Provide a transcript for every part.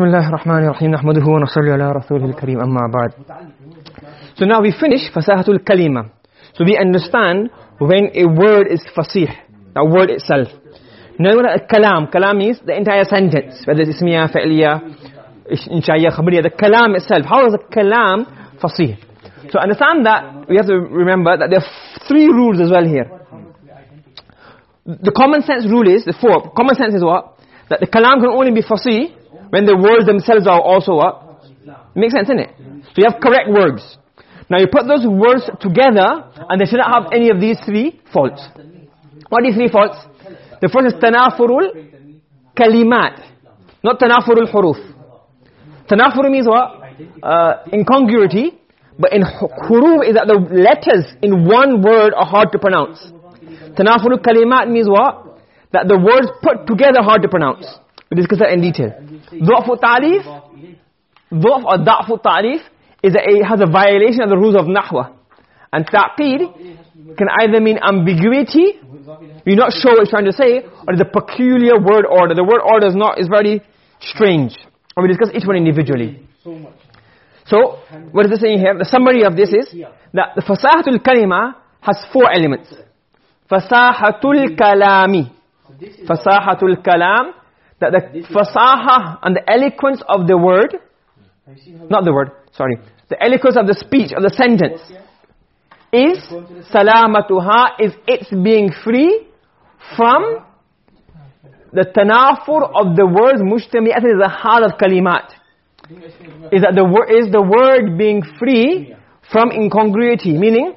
بسم الله الرحمن الرحيم نحمده ونصلي على رسوله الكريم أما بعد So now we finish fasahatul kalima. So we understand when a word is fasih, the word itself. Now a kalam, kalam means the entire sentence, whether it's ismiya, fa'liya, insha'iyya, khabariya, the kalam itself. How is the kalam fasih? So understand that, we have to remember that there are three rules as well here. The common sense rule is, the four, common sense is what? That the kalam can only be fasih when the words themselves are also what? Makes sense, isn't it? So you have correct words. Now you put those words together and they shouldn't have any of these three faults. What are these three faults? The first is tanafurul kalimat. Not tanafurul huruf. Tanafur means what? Uh, incongruity. But in huruf is that the letters in one word are hard to pronounce. Tanafurul kalimat means what? That the words put together hard to pronounce. We discuss that in detail. Du'fu ta'lif. Du'f or da'fu ta'lif is it has a violation of the rules of nahwa. And ta'qid can either mean ambiguity, you're not sure what it's trying to say, or the peculiar word order. The word order is not, is very strange. And we discuss each one individually. So, what is it saying here? The summary of this is that the fasahatul kalima has four elements. Fasahatul kalami. Fasahatul kalam, that the fasaha and the eloquence of the word, not the word, sorry, the eloquence of the speech, of the sentence, is salamatuha, is its being free from the tanafur of the words mujtami'at is the hal of kalimat. Is that the word is the word being free from incongruity, meaning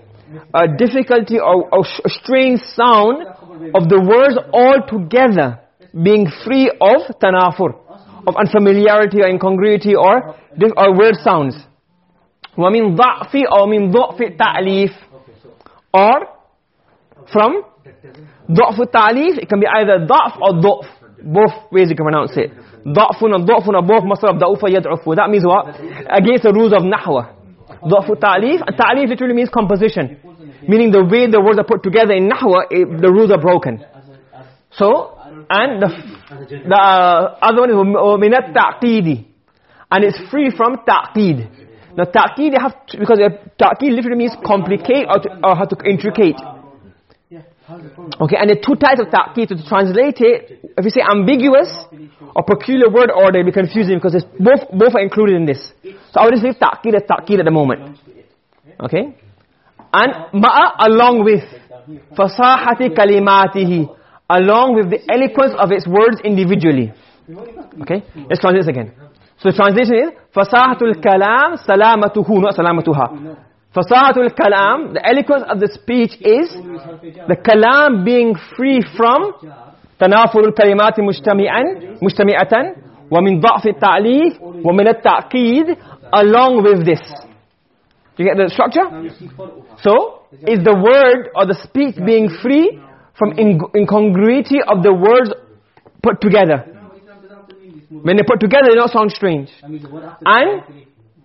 a difficulty or a strange sound of the words all together being free of tanafur, of unfamiliarity or incongruity or, or weird sounds. وَمِن ضَعْفِ or مِن ضُعْفِ تَعْلِيف or from ضعف التعليف it can be either ضعف or ضعف both ways you can pronounce it ضعف and ضعف are both مصدر of ضعف يضعف that means what against the rules of نحو ضعف التعليف and تعليف literally means composition meaning the way the words are put together in نحو the rules are broken so and the, the uh, other one is من التعقيد and it's free from تعقيد now ta'qid have to, because ta'qid literally means complicate or, to, or how to intricate. Okay, and the two types of ta'qid to translate it, if you say ambiguous or peculiar word order, it will be confusing because it's both both are included in this. So I would just leave ta'qid as ta'qid at the moment. Okay? And ma'a along with fasahati kalimatihi along with the eloquence of its words individually. Okay? Let's translate this again. So the translation is fasahatul kalam salamatuhu not salamatuha. Fasahatul kalam the eloquence of the speech is the kalam being free from mujtami'atan wa min dha'f at-ta'lif wa min at-ta'qid along with this. Do you get the structure? So, is the word or the speech being free from incongruity of the words put together? When they put together, they don't sound strange. And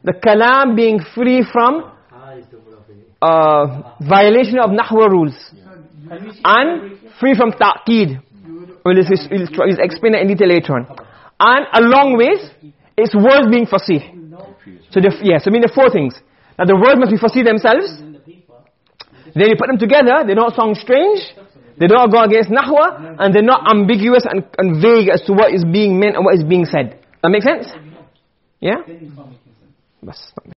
the kalam being free from uh, violation of nahwa rules. And free from ta'qid. We'll, we'll explain it in detail later on. And along with, its words being fasih. So, the, yeah, so I mean the four things. Now the words must be fasih themselves. Then you put them together, they don't sound strange. They don't go against nahwa and they're not ambiguous and, and vague as to what is being meant and what is being said. That makes sense? Yeah? Bas.